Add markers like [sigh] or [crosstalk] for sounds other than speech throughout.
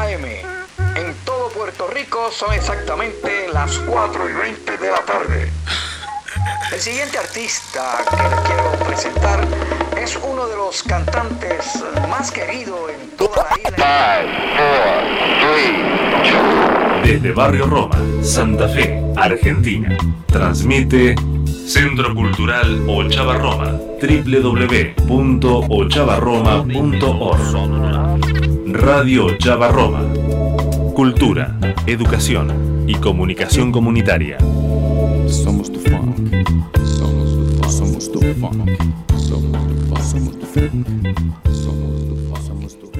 AM. En todo Puerto Rico son exactamente las 4 y 20 de la tarde. El siguiente artista que les quiero presentar es uno de los cantantes más queridos en toda la isla. Desde Barrio Roma, Santa Fe, Argentina. Transmite Centro Cultural Ochava Roma, www.ochavarroma.org. Radio Ochava Roma. Cultura, educación y comunicación comunitaria. Somos tu funk. Somos tu funk. Somos tu funk. Somos tu funk. Somos tu funk. Somos tu funk. Somos tu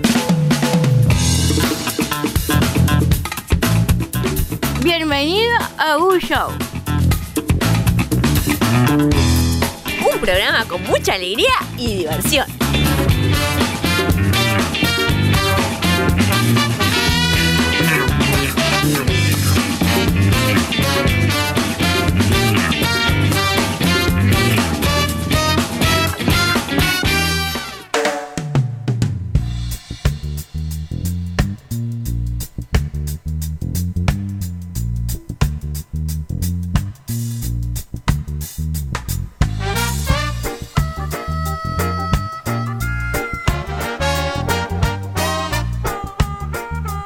Bienvenido a Un Show. Un programa con mucha alegría y diversión.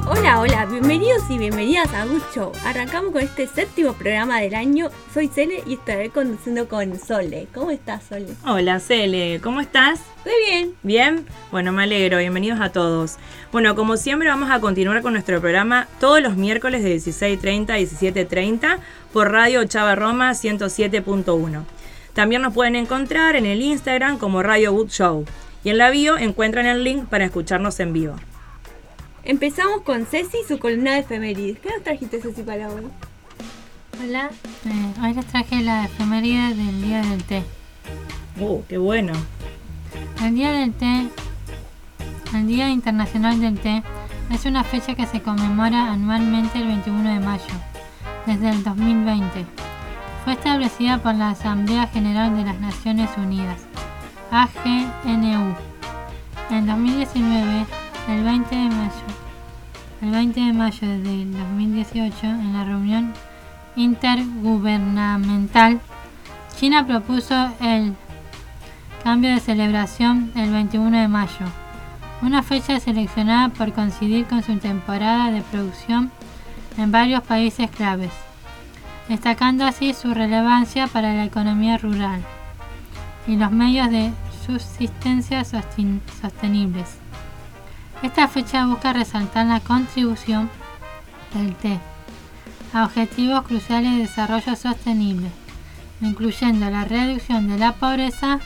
Hola, hola, bienvenidos y bienvenidas a Good Show. Arrancamos con este séptimo programa del año. Soy Cele y estaré conduciendo con Sole. ¿Cómo estás, Sole? Hola Cele, ¿cómo estás? Estoy bien. ¿Bien? Bueno, me alegro, bienvenidos a todos. Bueno, como siempre vamos a continuar con nuestro programa todos los miércoles de 16.30 a 17.30 por Radio Chava Roma 107.1. También nos pueden encontrar en el Instagram como Radio Good Show. Y en la bio encuentran el link para escucharnos en vivo. Empezamos con Ceci y su columna de efemérides. ¿Qué nos trajiste, Ceci, para hoy? Hola, eh, hoy les traje la efeméride del Día del Té. ¡Uh, qué bueno! El Día del Té, el Día Internacional del Té, es una fecha que se conmemora anualmente el 21 de mayo, desde el 2020. Fue establecida por la Asamblea General de las Naciones Unidas, AGNU. En 2019, el 20 de mayo, el 20 de mayo del 2018, en la reunión intergubernamental, China propuso el cambio de celebración el 21 de mayo, una fecha seleccionada por coincidir con su temporada de producción en varios países claves, destacando así su relevancia para la economía rural y los medios de subsistencia sostenibles. Esta fecha busca resaltar la contribución del té a objetivos cruciales de desarrollo sostenible, incluyendo la reducción de la pobreza,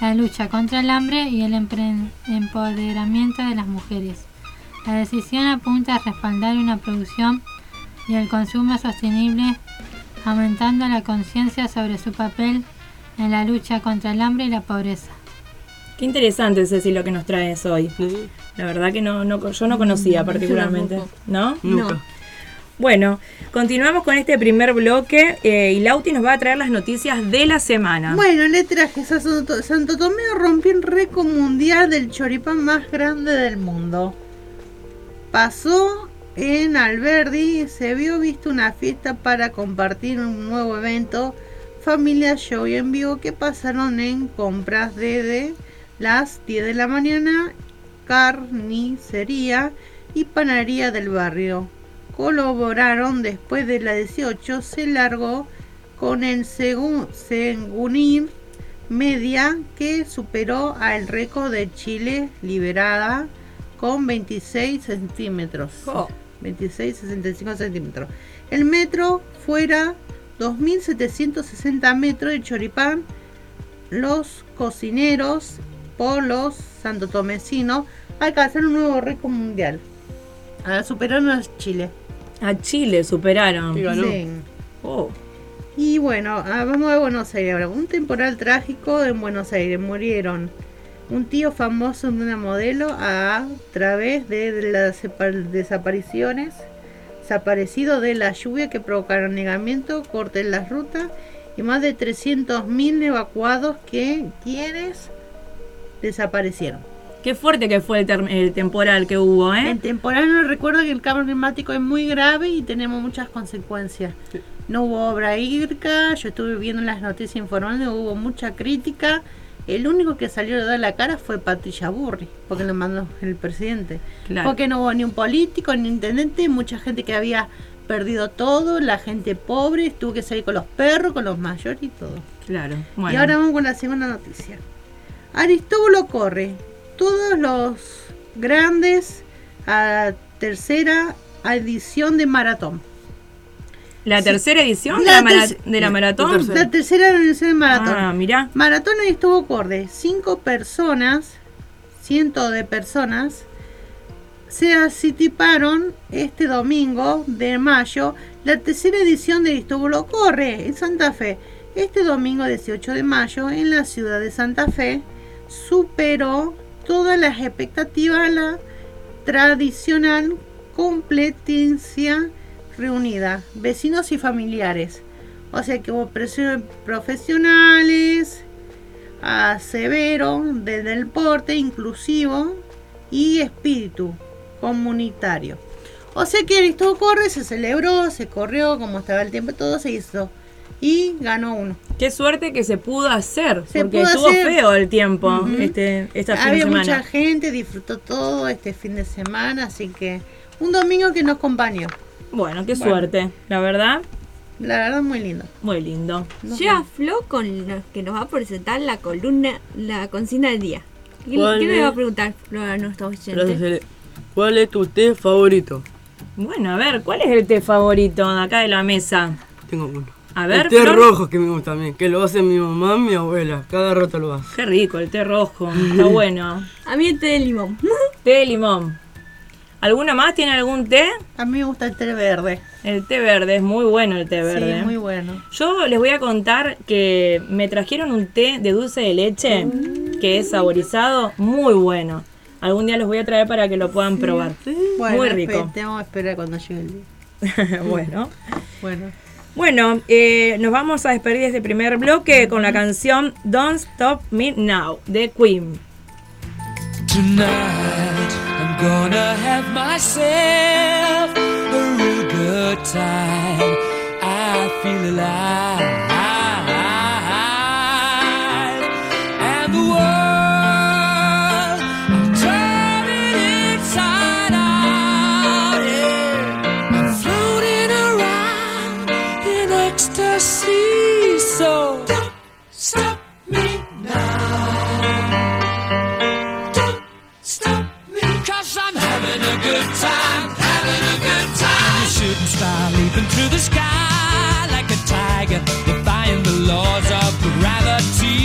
la lucha contra el hambre y el empoderamiento de las mujeres. La decisión apunta a respaldar una producción y el consumo sostenible, aumentando la conciencia sobre su papel en la lucha contra el hambre y la pobreza. Qué interesante, Ceci, lo que nos traes hoy. La verdad que no, no, yo no conocía particularmente. ¿No? No. Bueno, continuamos con este primer bloque eh, y Lauti nos va a traer las noticias de la semana. Bueno, le traje a Santo, Santo Tomé rompió el récord mundial del choripán más grande del mundo. Pasó en Alberdi, se vio visto una fiesta para compartir un nuevo evento, Familia Show y en vivo que pasaron en compras desde las 10 de la mañana, carnicería y panadería del barrio. Colaboraron después de la 18, se largó con el segun, Media que superó al récord de Chile liberada con 26 centímetros. Oh. 26,65 centímetros. El metro fuera 2.760 metros de choripán. Los cocineros polos santotomecinos alcanzaron un nuevo récord mundial. Ah, superaron a Chile. A Chile superaron. Sí. Oh, Y bueno, ah, vamos a Buenos Aires ahora. Un temporal trágico en Buenos Aires. Murieron un tío famoso de una modelo a través de las desapariciones, desaparecido de la lluvia que provocaron negamiento, corte en las rutas y más de 300.000 evacuados que quienes desaparecieron. Qué fuerte que fue el, el temporal que hubo, ¿eh? En temporal no recuerdo que el cambio climático es muy grave y tenemos muchas consecuencias. No hubo obra hídrica, yo estuve viendo en las noticias informando, hubo mucha crítica. El único que salió a dar la cara fue Patricia Burri, porque lo mandó el presidente. Claro. Porque no hubo ni un político, ni un intendente, mucha gente que había perdido todo, la gente pobre, tuvo que salir con los perros, con los mayores y todo. Claro. Y ahora vamos con la segunda noticia. Aristóbulo corre todos los grandes a tercera edición de maratón. La tercera edición de La de maratón. La tercera edición de maratón. Ah, mirá. Maratón Aristóbulo corre. Cinco personas, cientos de personas, se asitiparon este domingo de mayo la tercera edición de Aristóbulo Corre en Santa Fe. Este domingo 18 de mayo en la ciudad de Santa Fe superó todas las expectativas la tradicional completencia reunida, vecinos y familiares. O sea que hubo presiones profesionales, a severo, de deporte inclusivo y espíritu comunitario. O sea que Aristóbulo corre, se celebró, se corrió como estaba el tiempo, todo se hizo. Y ganó uno. Qué suerte que se pudo hacer, Se porque pudo estuvo hacer. feo el tiempo Ujú. este, esta fin de Había semana. mucha gente, disfrutó todo este fin de semana, así que un domingo que nos acompañó. Bueno, qué Bueno. suerte, la verdad, La verdad, muy lindo. muy lindo. Llega Flo con los que nos va a presentar la columna, la consigna del día. ¿Qué, ¿Cuál qué le va a preguntar Flo a nuestros Gracias, oyentes? Cele. ¿Cuál es tu té favorito? Bueno, a ver, ¿cuál es el té favorito de acá de la mesa? Tengo uno. A ver, el té Flor. rojo que me gusta a mí, que lo hace mi mamá y mi abuela. Cada rato lo hace. Qué rico, el té rojo, está [laughs] bueno. A mí el té de limón. Té de limón. ¿Alguna más tiene algún té? A mí me gusta el té verde. El té verde, es muy bueno el té verde. Sí, muy bueno. Yo les voy a contar que me trajeron un té de dulce de leche que es saborizado, muy bueno. Algún día los voy a traer para que lo puedan probar. Bueno, muy rico. Tenemos que esperar cuando llegue el día. [laughs] bueno. Bueno. Bueno, eh, nos vamos a despedir de este primer bloque con la canción Don't Stop Me Now de Queen. Tonight gonna have myself a real good time. I feel alive. A good time, having a good time. A shooting star leaping through the sky like a tiger, defying the laws of gravity.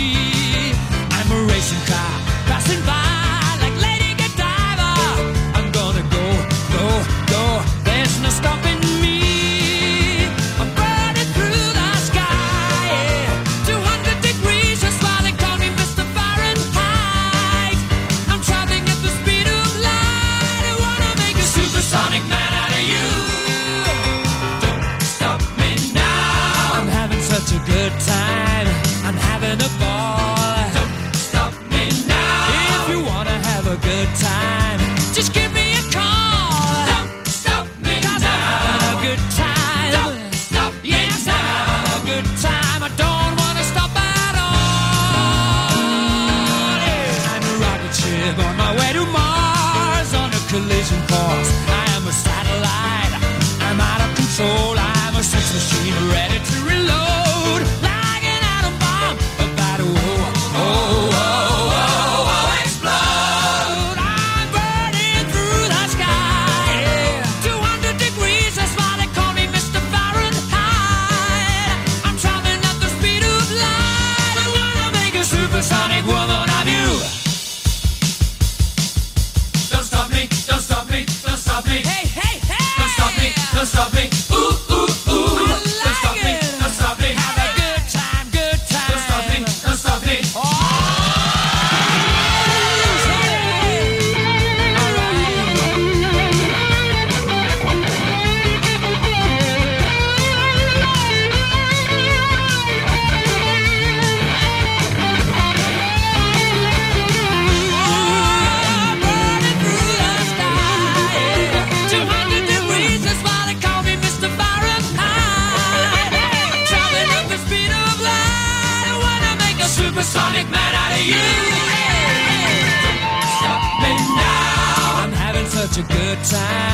side.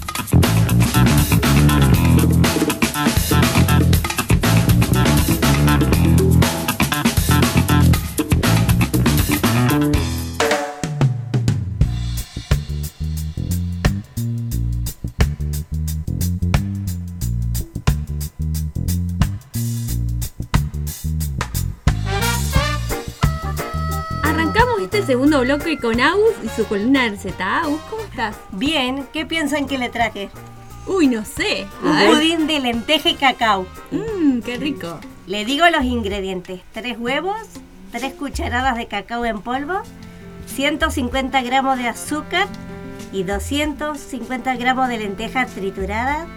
Segundo bloque con Agus y su columna de receta. Agus, ¿cómo estás? Bien, ¿qué piensan que le traje? Uy, no sé. A Un ver. pudín de lenteja y cacao. Mmm, qué rico. Le digo los ingredientes. Tres huevos, tres cucharadas de cacao en polvo, 150 gramos de azúcar y 250 gramos de lenteja triturada,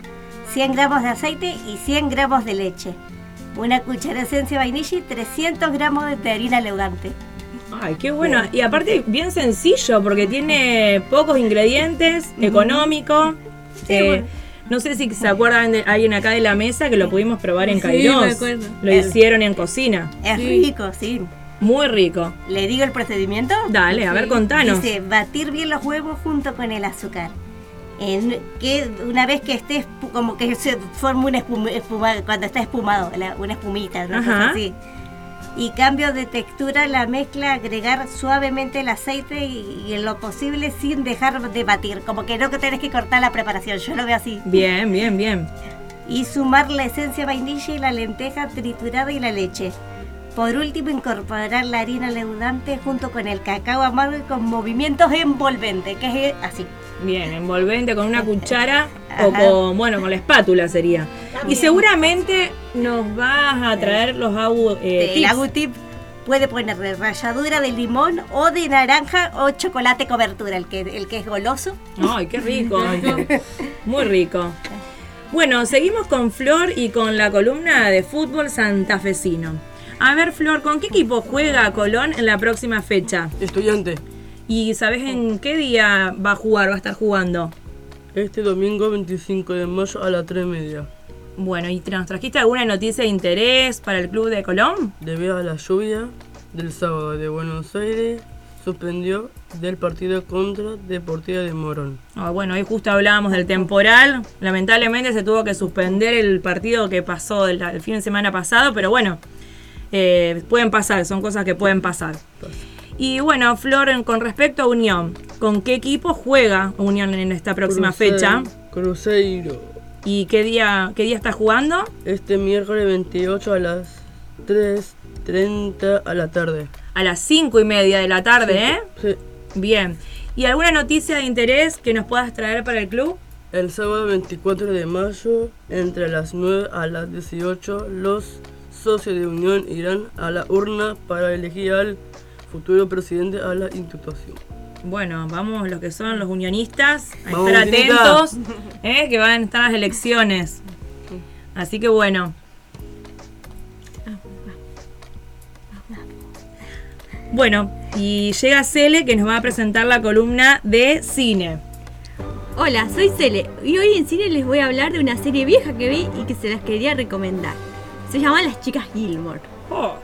100 gramos de aceite y 100 gramos de leche. Una cuchara de esencia vainilla y 300 gramos de harina leudante. Ay, qué bueno. Y aparte, bien sencillo, porque tiene pocos ingredientes, económico. Eh, bueno. No sé si se acuerdan de alguien acá de la mesa que lo pudimos probar en Sí, Kairos. me acuerdo. Lo Eh. hicieron en cocina. Es Sí. rico, sí. Muy rico. ¿Le digo el procedimiento? Dale, a ver, contanos. Dice, batir bien los huevos junto con el azúcar. En que una vez que esté como que se forma una espuma, espuma- cuando está espumado, una espumita, cosa Ajá. así. Y cambio de textura la mezcla, agregar suavemente el aceite y, y en lo posible sin dejar de batir, como que no que tenés que cortar la preparación, yo lo veo así. Bien, bien, bien. Y sumar la esencia vainilla y la lenteja triturada y la leche. Por último, incorporar la harina leudante junto con el cacao amargo y con movimientos envolventes, que es así. Bien, envolvente con una cuchara o con, bueno, con la espátula sería. Y seguramente nos vas a traer los agu, eh, el tips. agu tip puede ponerle ralladura de limón o de naranja o chocolate cobertura, el que, el que es goloso. Ay, qué rico. [laughs] Muy rico. Bueno, seguimos con Flor y con la columna de fútbol santafesino. A ver, Flor, ¿con qué equipo juega Colón en la próxima fecha? Estudiante, ¿Y sabes en qué día va a jugar, va a estar jugando? este domingo 25 de mayo a las 3 y media. Bueno, ¿y nos trajiste alguna noticia de interés para el club de Colón? Debido a la lluvia del sábado de Buenos Aires, suspendió del partido contra Deportiva de Morón. Ah, bueno, hoy justo hablábamos del temporal. Lamentablemente se tuvo que suspender el partido que pasó el, el fin de semana pasado, pero bueno, eh, pueden pasar, son cosas que pueden pasar. Y bueno, Flor, con respecto a Unión, ¿con qué equipo juega Unión en esta próxima Cruzeiro- fecha? Cruzeiro. ¿Y qué día, qué día está jugando? Este miércoles 28 a las 3.30 a la tarde. A las cinco y media de la tarde, ¿eh? Sí. Bien. ¿Y alguna noticia de interés que nos puedas traer para el club? El sábado 24 de mayo, entre las 9 a las 18, los socios de Unión irán a la urna para elegir al futuro presidente a la institución. Bueno, vamos los que son los unionistas a Vamos, estar atentos, ¿eh? que van a estar las elecciones. Así que bueno. Bueno, y llega Cele que nos va a presentar la columna de cine. Hola, soy Cele y hoy en cine les voy a hablar de una serie vieja que vi y que se las quería recomendar. Se llama Las Chicas Gilmore. Oh,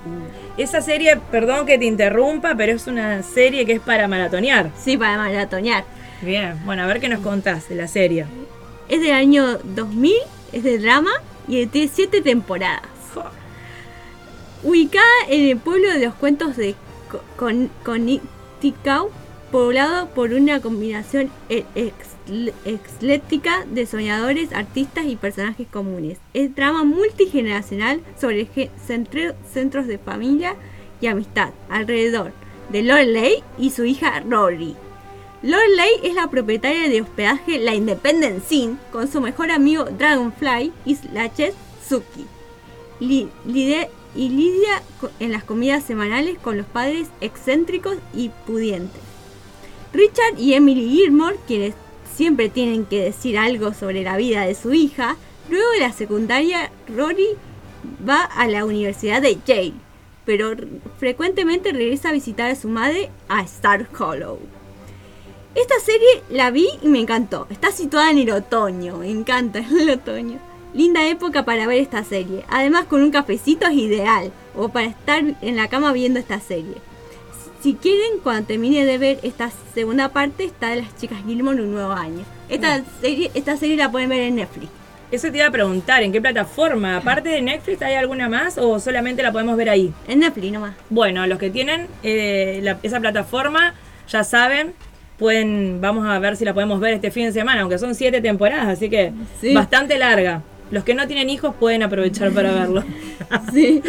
esa serie, perdón que te interrumpa, pero es una serie que es para maratonear. Sí, para maratonear. Bien, bueno, a ver qué nos contás de la serie. Es del año 2000, es de drama y tiene siete temporadas. Ubicada en el pueblo de los cuentos de Co- Con- Connecticut, poblado por una combinación e- ex- ecléctica de soñadores, artistas y personajes comunes. Es drama multigeneracional sobre centros de familia y amistad alrededor de Lorelei y su hija Rory. Lorelei es la propietaria de hospedaje La Independent Sin con su mejor amigo Dragonfly y la chef Suki. Y lidia en las comidas semanales con los padres excéntricos y pudientes. Richard y Emily Gilmore, quienes siempre tienen que decir algo sobre la vida de su hija, luego de la secundaria, Rory va a la Universidad de Yale, pero frecuentemente regresa a visitar a su madre a Star Hollow. Esta serie la vi y me encantó. Está situada en el otoño, me encanta [laughs] el otoño. Linda época para ver esta serie. Además con un cafecito es ideal, o para estar en la cama viendo esta serie. Si quieren, cuando termine de ver esta segunda parte, está de las chicas Gilmore un nuevo año. Esta serie, esta serie la pueden ver en Netflix. Eso te iba a preguntar, ¿en qué plataforma? Aparte de Netflix, ¿hay alguna más o solamente la podemos ver ahí? En Netflix nomás. Bueno, los que tienen eh, la- esa plataforma ya saben, pueden, vamos a ver si la podemos ver este fin de semana, aunque son siete temporadas, así que Sí. bastante larga. Los que no tienen hijos pueden aprovechar para verlo. [laughs] Sí.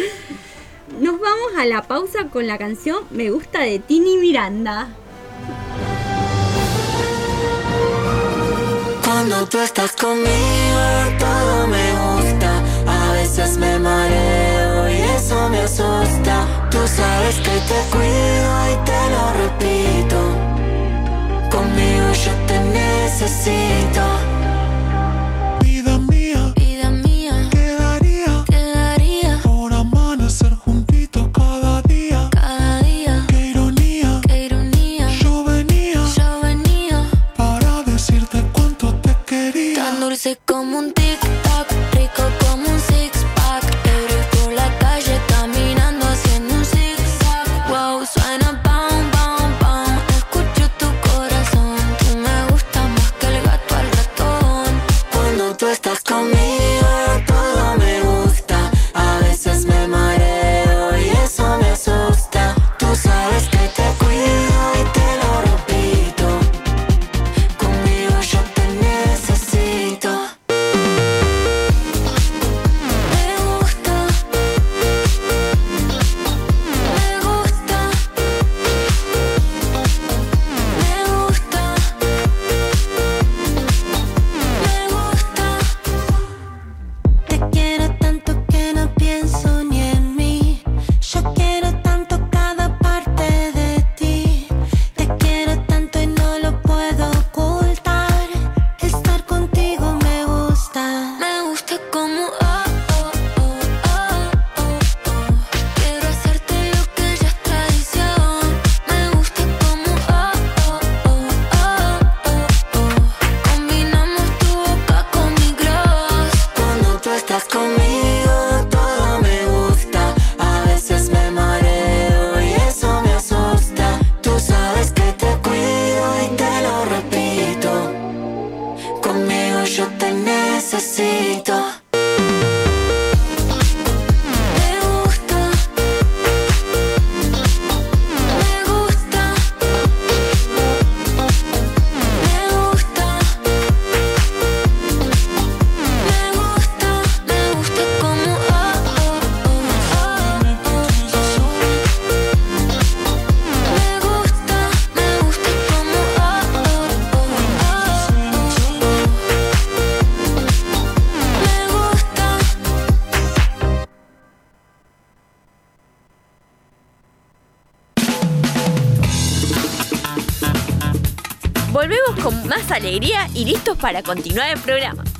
Nos vamos a la pausa con la canción Me gusta de Tini Miranda. Cuando tú estás conmigo todo me gusta. A veces me mareo y eso me asusta. Tú sabes que te cuido y te lo repito. Conmigo yo te necesito dulce como un para continuar el programa.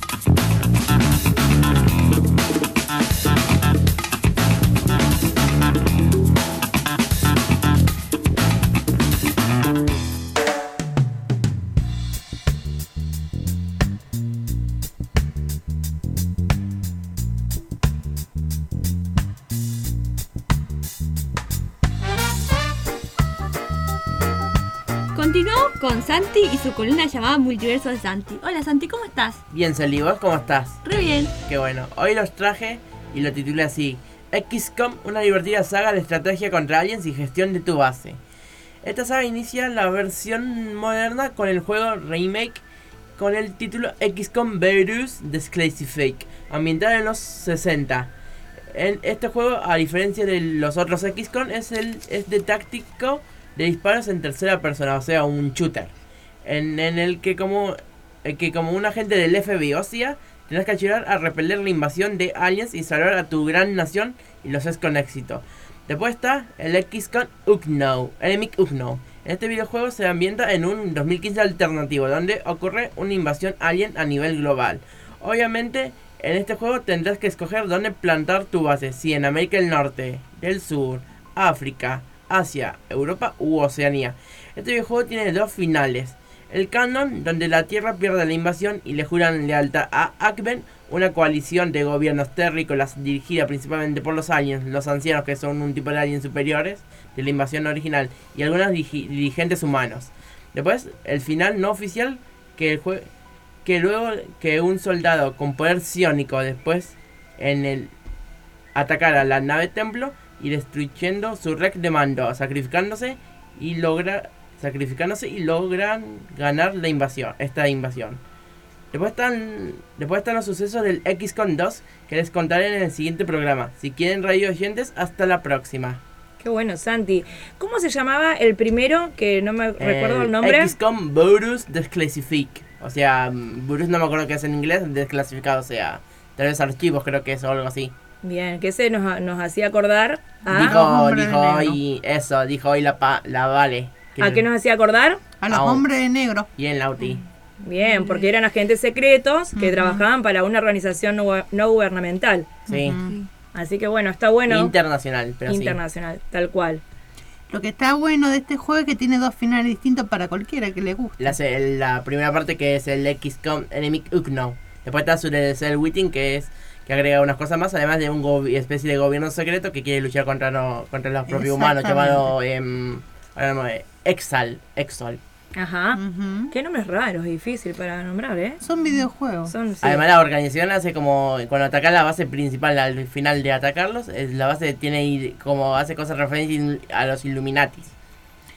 Y su columna llamada Multiverso de Santi. Hola Santi, ¿cómo estás? Bien, ¿vos cómo estás? Re bien. Qué bueno. Hoy los traje y lo titulé así: XCOM, una divertida saga de estrategia contra aliens y gestión de tu base. Esta saga inicia la versión moderna con el juego remake con el título XCOM Virus Fake, ambientado en los 60. En este juego, a diferencia de los otros XCOM, es, el, es de táctico de disparos en tercera persona, o sea, un shooter. En, en el que como, el que como un agente del FBI o que ayudar a repeler la invasión de aliens y salvar a tu gran nación y lo haces con éxito. Después está el XCOM Unknown, Enemic Unknown. En este videojuego se ambienta en un 2015 alternativo, donde ocurre una invasión alien a nivel global. Obviamente, en este juego tendrás que escoger dónde plantar tu base, si en América del Norte, del Sur, África, Asia, Europa u Oceanía. Este videojuego tiene dos finales. El canon, donde la Tierra pierde la invasión y le juran lealtad a Akben, una coalición de gobiernos terrícolas dirigida principalmente por los aliens, los ancianos que son un tipo de aliens superiores de la invasión original y algunos dirigentes humanos. Después, el final no oficial que el que luego que un soldado con poder psiónico después en el atacar a la nave templo y destruyendo su rec de mando, sacrificándose y logra sacrificándose y logran ganar la invasión, esta invasión. Después están, después están los sucesos del XCOM 2 que les contaré en el siguiente programa. Si quieren radio oyentes, hasta la próxima. Qué bueno, Santi. ¿Cómo se llamaba el primero? Que no me recuerdo el nombre. XCOM Virus Desclassific. O sea, mm, Virus no me acuerdo qué es en inglés, desclasificado, o sea, tal vez archivos creo que es o algo así. Bien, que ese nos, nos hacía acordar a... dijo, dijo hoy eso, dijo hoy la, pa- la Vale. ¿A qué nos hacía acordar? A los hombres de negro. Y en Lauti. Bien, porque eran agentes secretos que trabajaban para una organización no, no gubernamental. Sí. Así que bueno, está bueno. Internacional, pero sí. Internacional, tal cual. Lo que está bueno de este juego es que tiene dos finales distintos para cualquiera que le guste. La, la primera parte que es el XCOM Enemy Unknown. Después está su el Witting que es que agrega unas cosas más, además de un go- especie de gobierno secreto que quiere luchar contra no, contra los propios humanos, llamado em, ahora no, eh, Exal, Exal. Ajá. Qué nombres raros, difícil para nombrar, ¿eh? Son videojuegos. Son, sí. Además la organización hace como cuando atacas la base principal al final de atacarlos, es- la base tiene como hace cosas referencia a los Illuminatis.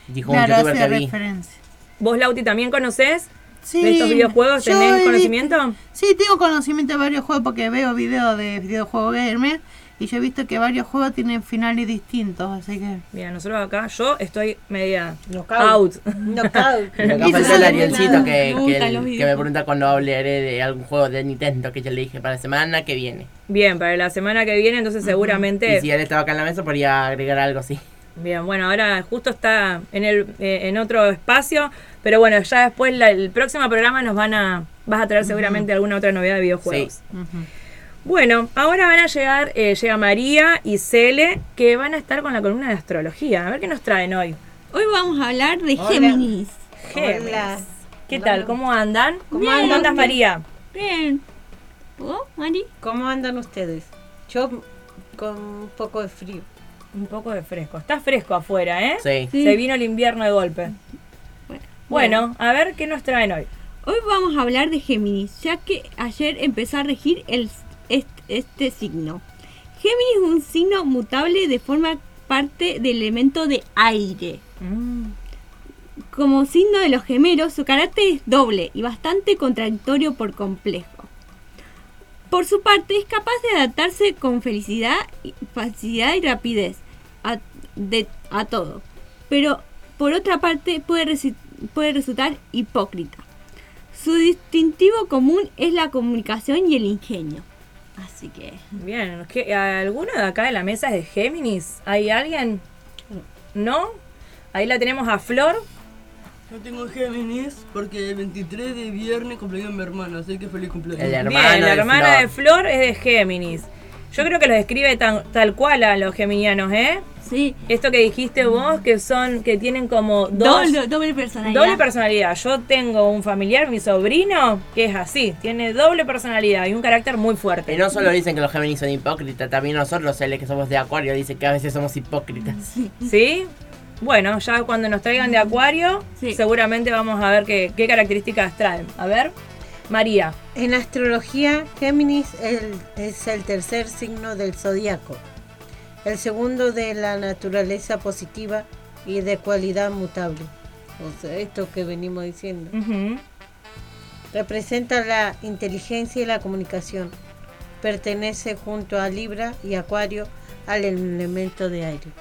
Dijo un Claro, youtuber hace que vi. referencia. ¿Vos, Lauti, también conocés Sí, de estos videojuegos? ¿Tenés conocimiento? Sí, tengo conocimiento de varios juegos porque veo videos de videojuegos gamer y yo he visto que varios juegos tienen finales distintos, así que... Bien, nosotros acá, yo estoy media Knockout. out. Knockout. [laughs] Acá falta el Arielcito que, Me que, el- me pregunta cuando hablaré de algún juego de Nintendo que yo le dije para la semana que viene. Bien, para la semana que viene, entonces seguramente... Y si él estaba acá en la mesa podría agregar algo así. Bien, bueno, ahora justo está en el eh, en otro espacio, pero bueno, ya después la- el próximo programa nos van a vas a traer seguramente alguna otra novedad de videojuegos. Bueno, ahora van a llegar eh, llega María y Cele que van a estar con la columna de astrología. A ver qué nos traen hoy. Hoy vamos a hablar de Hola. Géminis. Géminis. Hola. ¿Qué tal? ¿Cómo andan? ¿Cómo Bien. andas, andas, María? Bien. ¿Vos, Mari? ¿Cómo andan ustedes? Yo con un poco de frío. Un poco de fresco. Está fresco afuera, ¿eh? Sí. Sí. Se vino el invierno de golpe. Bueno, Bueno, a ver qué nos traen hoy. Hoy vamos a hablar de Géminis, ya que ayer empezó a regir el, este, este signo. Géminis es un signo mutable de forma parte del elemento de aire. Como signo de los gemelos, su carácter es doble y bastante contradictorio por complejo. Por su parte, es capaz de adaptarse con felicidad, facilidad y rapidez a, de- a todo. Pero por otra parte, puede, resi- puede resultar hipócrita. Su distintivo común es la comunicación y el ingenio. Así que. Bien, ¿qué- ¿alguno de acá de la mesa es de Géminis? ¿Hay alguien? ¿No? Ahí la tenemos a Flor. Yo tengo Géminis porque el 23 de viernes cumpleaños mi hermano, así que feliz cumpleaños. El hermano Bien, la de hermana Flor. de Flor es de Géminis. Yo creo que los describe tan- tal cual a los geminianos, ¿eh? Sí. Esto que dijiste vos, que son, que tienen como dos... Doble, doble personalidad. Doble personalidad. Yo tengo un familiar, mi sobrino, que es así. Tiene doble personalidad y un carácter muy fuerte. Y no solo dicen que los Géminis son hipócritas, también nosotros, el que somos de Acuario, dicen que a veces somos hipócritas. ¿Sí? Bueno, ya cuando nos traigan de Acuario, Sí. seguramente vamos a ver qué, qué características traen. A ver, María. En astrología, Géminis el- es el tercer signo del zodiaco, el segundo de la naturaleza positiva y de cualidad mutable. O sea, esto que venimos diciendo. Representa la inteligencia y la comunicación. Pertenece junto a Libra y Acuario al elemento de aire.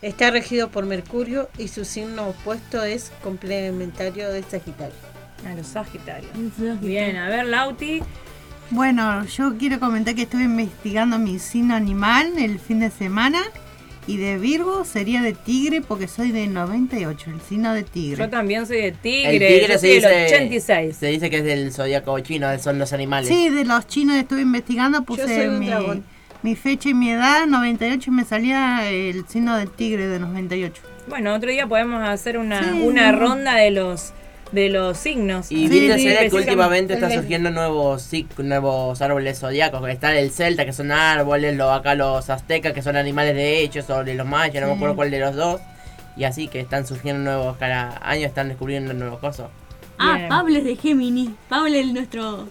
Está regido por Mercurio y su signo opuesto es complementario de Sagitario. A los Sagitarios. Bien, a ver, Lauti. Bueno, yo quiero comentar que estuve investigando mi signo animal el fin de semana y de Virgo sería de tigre porque soy de 98, el signo de tigre. Yo también soy de El tigre. tigre yo se soy del dice, 86. se dice que es del zodiaco chino, son los animales. Sí, de los chinos estuve investigando, puse mi, fecha y mi edad, 98, y me salía el signo del tigre de 98. Bueno, otro día podemos hacer una, Sí, una ronda de los de los signos. Y viste Sí, que últimamente están surgiendo nuevos sí, nuevos árboles zodiacos. Está el celta, que son árboles, los, acá los aztecas, que son animales de hecho, sobre los mayas, no me acuerdo cuál de los dos. Y así que están surgiendo nuevos, cada año están descubriendo nuevos cosas. Ah, Bien. Pablo es de Géminis. Pablo es nuestro.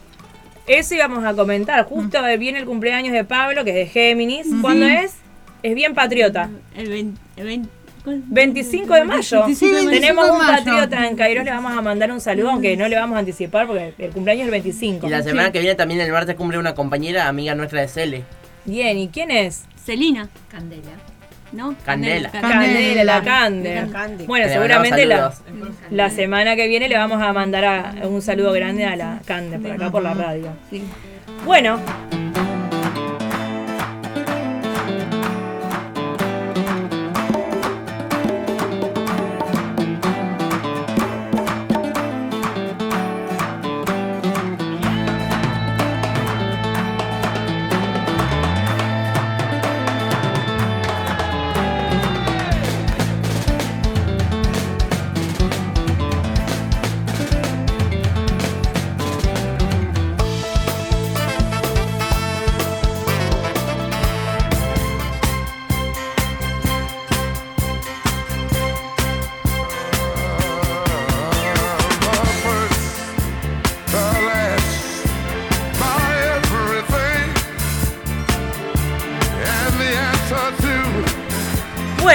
Eso íbamos a comentar. Justo viene el cumpleaños de Pablo, que es de Géminis. ¿Cuándo es? Es bien patriota. El 20. el 20 ¿cuál? 25 de mayo. 25 de Tenemos mayo. un patriota en Cairo, le vamos a mandar un saludo, aunque no le vamos a anticipar porque el cumpleaños es el 25. Y la semana que viene también el martes cumple una compañera amiga nuestra de Cele. Bien, ¿y quién es? Celina. Candela. ¿No? Candela. Candela, la Cande. La Cande. Bueno, le seguramente la, la semana que viene le vamos a mandar a- un saludo grande a la Cande por acá por la radio. Sí. Bueno,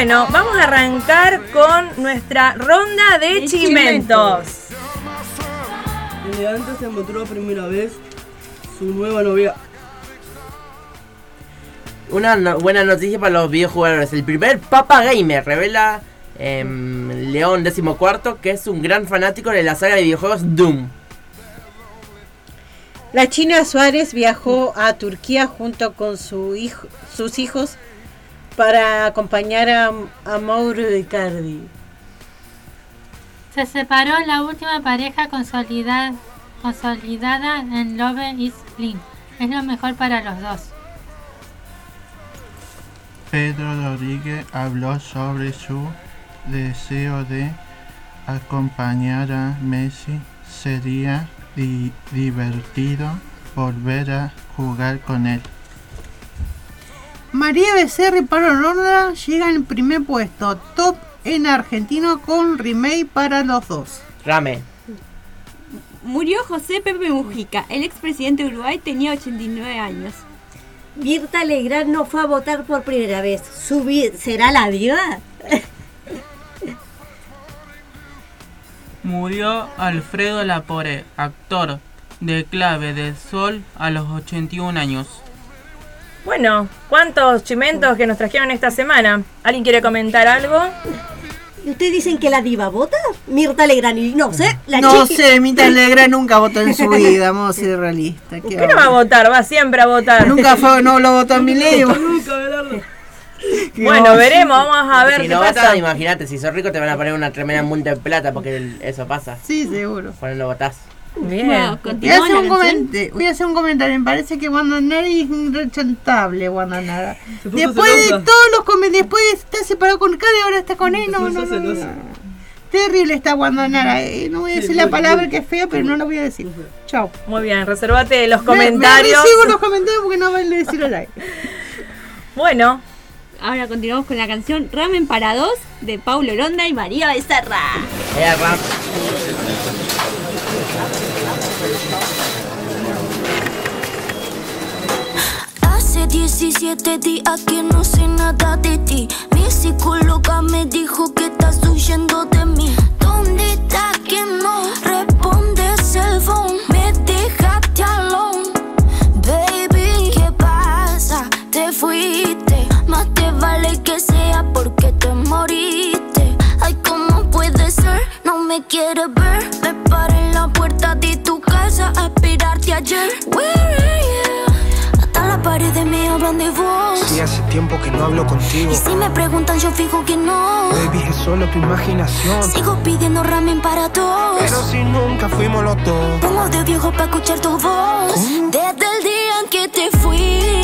bueno, vamos a arrancar con nuestra ronda de De chimentos. Elegante se encontró a primera vez su nueva novia. Una no- buena noticia para los videojugadores. El primer Papa Gamer revela em, León XIV que es un gran fanático de la saga de videojuegos Doom. La China Suárez viajó a Turquía junto con su hijo, sus hijos para acompañar a, a Mauro Icardi. Se separó la última pareja consolidada, consolidada en Love is Blind. Es lo mejor para los dos. Pedro Rodríguez habló sobre su deseo de acompañar a Messi. Sería di- divertido volver a jugar con él. María Becerra y Pablo Londra llegan en primer puesto, top en argentino con remake para los dos. Rame. Murió José Pepe Mujica. El expresidente de Uruguay tenía 89 años. Mirta Legrand no fue a votar por primera vez. ¿Su vi- ¿Será la diva? [laughs] Murió Alfredo Lapore, actor de Clave del Sol a los 81 años. Bueno, ¿cuántos chimentos que nos trajeron esta semana? ¿Alguien quiere comentar algo? ¿Y ustedes dicen que la diva vota? Mirta Legrand y no sé, la no chiqui- sé, Mita Alegra [laughs] nunca votó en su vida, vamos a ser realistas. ¿qué ¿Qué no va a votar? Va siempre a votar. Nunca fue, no lo votó en mi ley. [laughs] Bueno, veremos, vamos a ver si qué no pasa. votas, imagínate, si sos rico te van a poner una tremenda multa de plata porque el- eso pasa. Sí, seguro. Cuando no votás. Bien. Wow, Voy a, hacer un canción. coment- voy a hacer un comentario. Me parece que Guandanara es irrechantable. Guandanara. Después de todos los comentarios, después de estar separado con Cade, ahora está con él. No, no, no, no. Terrible está Guandanara. eh. No voy a Sí, decir la palabra que es fea, pero no la voy a decir. Chao. Muy bien, reservate los Me- Me, comentarios. recibo los comentarios porque no vale decir al aire. [laughs] Bueno, Ahora continuamos con la canción Ramen para dos de Paulo Londa y María Becerra. 17 días que no sé nada de ti. Mi psicóloga me dijo que estás huyendo de mí. ¿Dónde estás que no respondes el phone? Me dejaste alone, baby. ¿Qué pasa? Te fuiste. Más te vale que sea porque te moriste. Ay, ¿cómo puede ser? No me quieres ver. Me paré en la puerta de tu casa a esperarte ayer. Where are you? Paredes me hablan de vos. Sí, hace tiempo que no hablo contigo. Y si me preguntan, yo fijo que no. Baby, es solo tu imaginación. Sigo pidiendo ramen para todos. Pero si nunca fuimos los dos. Pongo de viejo para escuchar tu voz. Desde el día en que te fuiste,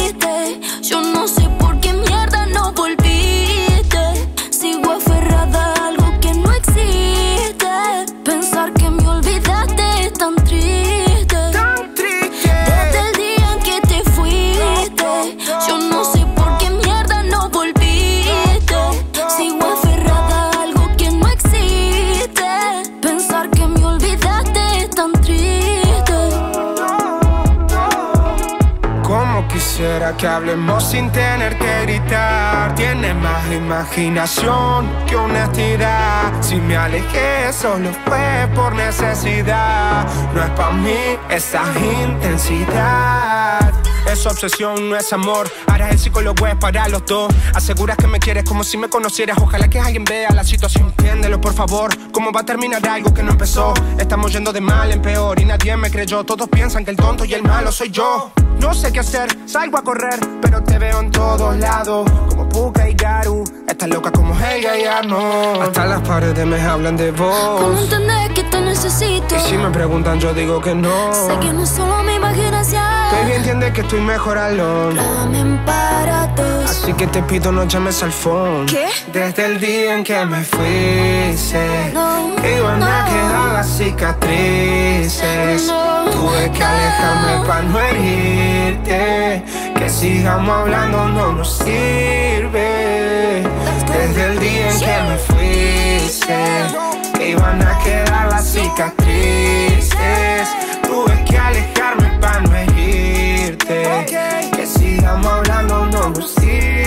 que hablemos sin tener que gritar. Tiene más imaginación que honestidad. Si me alejé, solo fue por necesidad. No es para mí esa intensidad. Esa obsesión no es amor. Ahora el psicólogo es para los dos. Aseguras que me quieres como si me conocieras. Ojalá que alguien vea la situación. Entiéndelo, por favor. ¿Cómo va a terminar algo que no empezó? Estamos yendo de mal en peor y nadie me creyó. Todos piensan que el tonto y el malo soy yo. No sé qué hacer, salgo a correr, pero te veo en todos lados. Puka y Garu, estás loca como ella y Arno. Hasta las paredes me hablan de ¿Cómo vos. entender que te necesito? Y si me preguntan, yo digo que no. Sé que no es solo mi imaginación. Baby, entiende que estoy mejor alone. Ramen para dos. Así que te pido no llames al phone. ¿Qué? Desde el día en que me fuiste, No, iban a no. quedar las cicatrices. No, Tuve que alejarme para no herirte. Que sigamos hablando no nos sirve. Desde el día en que me fuiste, que iban a quedar las cicatrices. Tuve que alejarme para no herirte. Que sigamos hablando no nos sirve.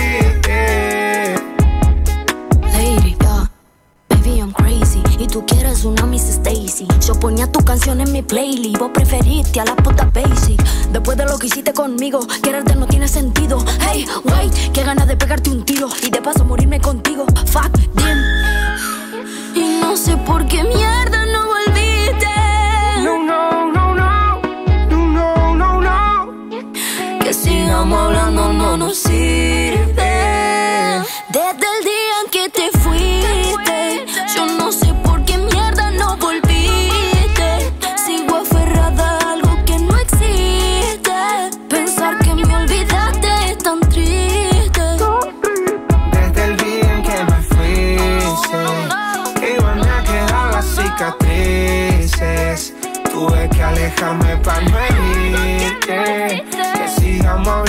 Y tú quieres una Miss Stacy. Yo ponía tu canción en mi playlist. Vos preferiste a la puta basic. Después de lo que hiciste conmigo, quererte no tiene sentido. Hey, wait, qué ganas de pegarte un tiro. Y de paso morirme contigo. Fuck them. Y no sé por qué mierda no volviste. No, no, no, no. No, no, no, no. Que sigamos hablando no nos sirve. Alejarme para no. Que sigamos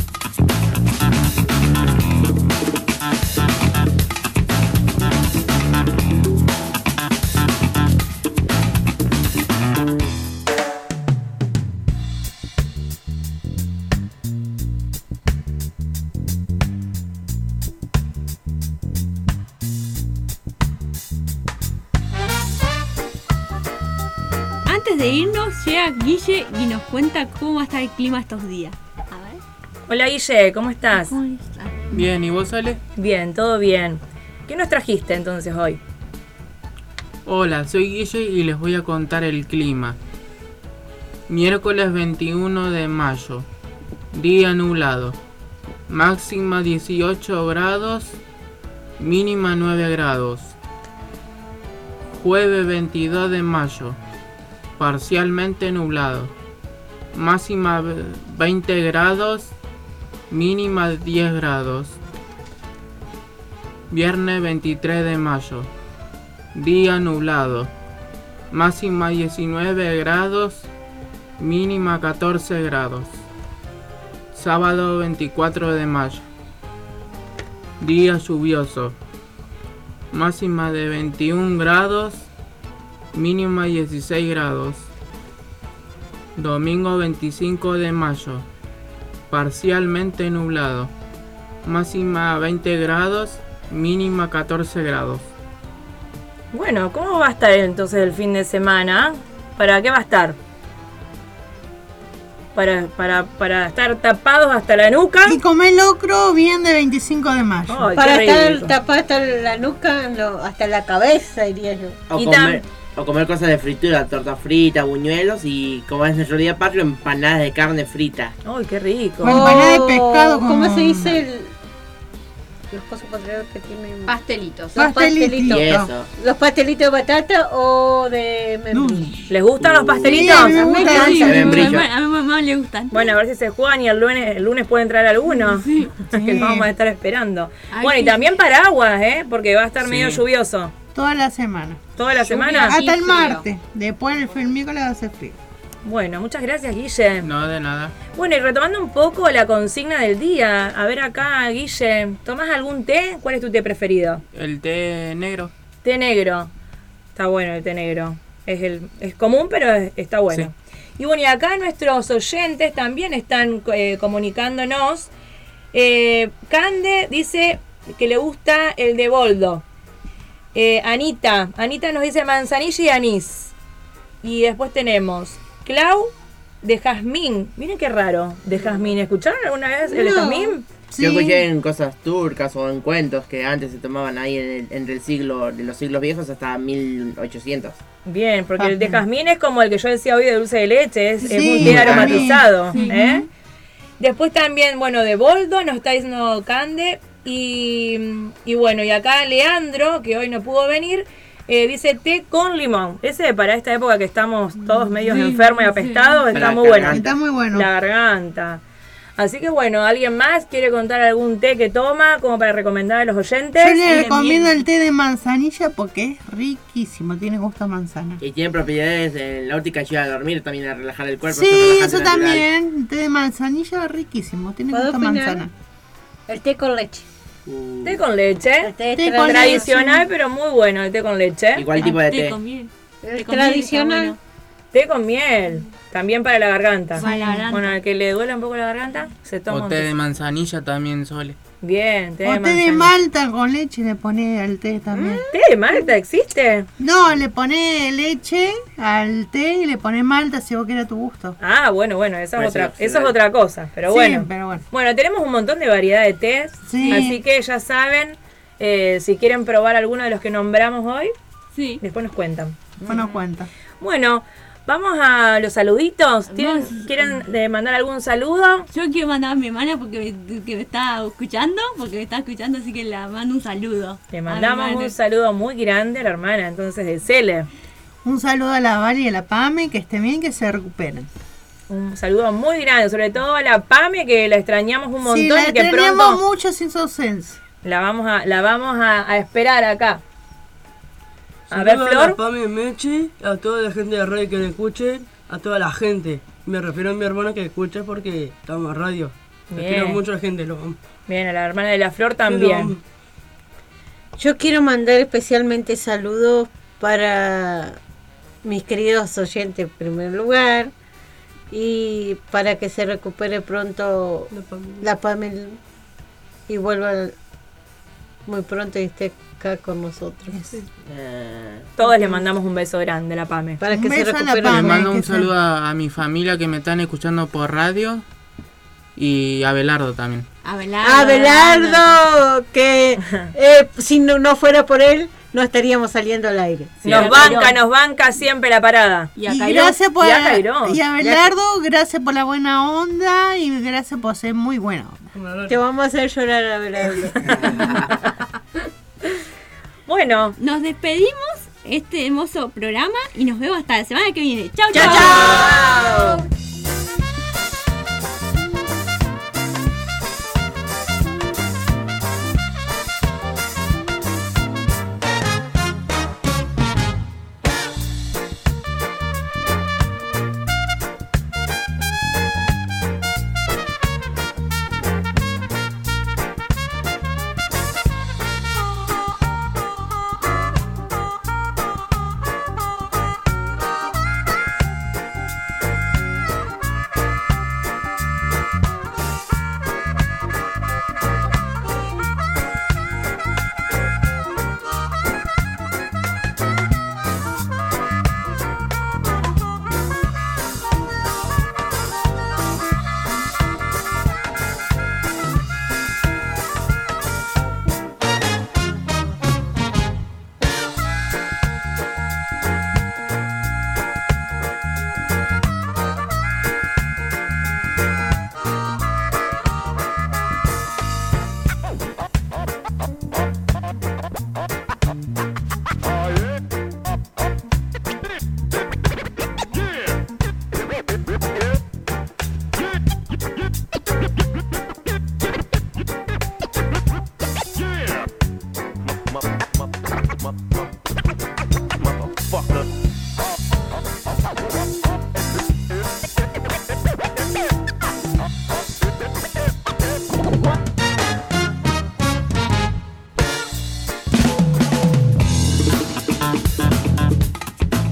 Guille y nos cuenta cómo va a estar el clima estos días. Hola Guille, ¿cómo estás? Bien, ¿y vos, Ale? Bien, todo bien. ¿Qué nos trajiste entonces hoy? Hola, soy Guille y les voy a contar el clima. Miércoles 21 de mayo. Día nublado. Máxima 18 grados. Mínima 9 grados. Jueves 22 de mayo. Parcialmente nublado. Máxima ve- 20 grados. Mínima 10 grados. Viernes 23 de mayo. Día nublado. Máxima 19 grados. Mínima 14 grados. Sábado 24 de mayo. Día lluvioso. Máxima de 21 grados. Mínima 16 grados. Domingo 25 de mayo. Parcialmente nublado. Máxima 20 grados. Mínima 14 grados. Bueno, ¿cómo va a estar entonces el fin de semana? ¿Para qué va a estar? Para, para, para estar tapados hasta la nuca. Y comer locro bien de 25 de mayo. Ay, Para estar tapada hasta la nuca, lo- hasta la cabeza, diría yo. O Y comer, o comer cosas de fritura, torta frita, buñuelos y como es nuestro día patrio, empanadas de carne frita. Ay, qué rico. Empanada de pescado con- ¿Cómo se dice el, los cosas que tienen? Pastelitos. Los pastelitos. Y eso. ¿Los pastelitos de batata o de membrillo? ¿Les gustan los pastelitos? Sí, a mí me gusta. encanta. Sí, a me brillo. A mi mamá le gustan. Bueno, a ver si se juegan y el lunes, el lunes puede entrar alguno. [laughs] que lo vamos a estar esperando. Ay, bueno, y sí. también paraguas, ¿eh? Porque va a estar Sí. medio lluvioso. Toda la semana. ¿Toda la semana? Hasta el martes. Después el, el miércoles va a hacer frío. Bueno, muchas gracias, Guille. No, de nada. Bueno, y retomando un poco la consigna del día. A ver acá, Guille, ¿tomás algún té? ¿Cuál es tu té preferido? El té negro. Té negro. Está bueno el té negro. Es, el, es común, pero es- está bueno. Y bueno, y acá nuestros oyentes también están eh, comunicándonos. Eh, Cande dice que le gusta el de boldo. Eh, Anita, Anita nos dice manzanilla y anís. Y después tenemos Clau de jazmín. Miren qué raro, de jazmín. ¿Escucharon alguna vez el de No. jazmín? Yo escuché en cosas turcas o en cuentos que antes se tomaban ahí en el- entre el siglo, de los siglos viejos hasta 1800. Bien, porque el de jazmín es como el que yo decía hoy de dulce de leche, es, es Sí, un té jazmín. aromatizado. Sí. ¿eh? Después también, bueno, de boldo nos está diciendo Cande. Y, y bueno, y acá Leandro, que hoy no pudo venir, eh, dice té con limón. Ese para esta época que estamos todos medios Sí, enfermos y apestados, está muy bueno. Está muy bueno. La garganta. Así que bueno, ¿alguien más quiere contar algún té que toma como para recomendar a los oyentes? Yo le recomiendo el té de manzanilla porque es riquísimo, tiene gusto a manzana. Y tiene propiedades en la óptica ayuda a dormir, también a relajar el cuerpo. Sí, es un relajante eso natural. también. El té de manzanilla es riquísimo, tiene ¿Puedo gusto a manzana. El té con leche. Té con leche. té Té con tradicional, leche. pero muy bueno el té con leche. ¿Y cuál tipo de té? con miel. El Té con miel está tradicional. bueno. Té con miel. También para la garganta. Para la garganta. Bueno, al que le duele un poco la garganta, se toma O té. de manzanilla también sole. Bien, té O té de malta con leche le pone al té también. ¿Té de malta existe? No, le pone leche al té y le pone malta si vos quieres a tu gusto. Ah, bueno, bueno, esa es otra, eso es otra cosa, pero Sí, bueno. pero bueno. Bueno, tenemos un montón de variedad de tés, Sí. así que ya saben, eh, si quieren probar alguno de los que nombramos hoy, sí. después nos cuentan. Bueno, cuenta. Bueno, vamos a los saluditos. ¿Tienen, ¿Quieren eh, mandar algún saludo? Yo quiero mandar a mi hermana porque me, que me está escuchando, porque me está escuchando, así que le mando un saludo. Le mandamos un saludo muy grande a la hermana, entonces, de Cele. Un saludo a la Vale y a la Pame, que estén bien, que se recuperen. Un saludo muy grande, sobre todo a la Pame, que la extrañamos un montón Sí, la y que extrañamos pronto mucho sin su ausencia. la vamos a, la vamos a, a esperar acá. A ver, Flor. A Pame Mechi, a toda la gente de radio que me escuchen, a toda la gente. Me refiero a mi hermana que escucha porque estamos en radio. Me Bien. quiero mucho a la gente, lo amo. Bien, a la hermana de la Flor también. Yo quiero mandar especialmente saludos para mis queridos oyentes en primer lugar y para que se recupere pronto la Pamela y vuelva muy pronto y esté acá con nosotros. Todos le mandamos un beso grande a la Pame. Para que se recupere. Le mando un saludo a, a mi familia que me están escuchando por radio y a Belardo también. Abelardo. Abelardo, que [laughs] eh, si no, no fuera por él, no estaríamos saliendo al aire. Nos banca, nos banca siempre la parada. Y, gracias por Y a Cairós. y a Belardo, gracias por la buena onda y gracias por ser muy buena onda. Te vamos a hacer llorar, Abelardo. [laughs] Bueno, nos despedimos este hermoso programa y nos vemos hasta la semana que viene. Chau, chau.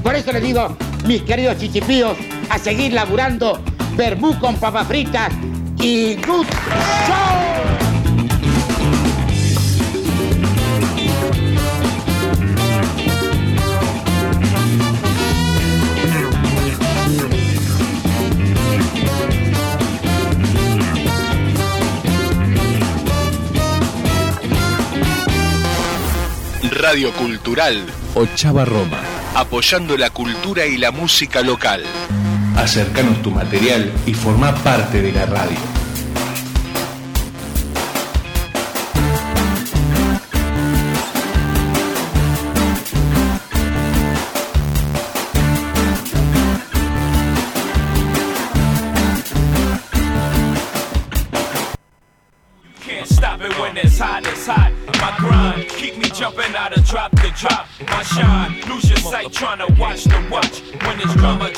Por eso les digo, mis queridos chichipíos, a seguir laburando, vermú con papas fritas y good show. Radio Cultural Ochava Roma. apoyando la cultura y la música local. Acercanos tu material y forma parte de la radio.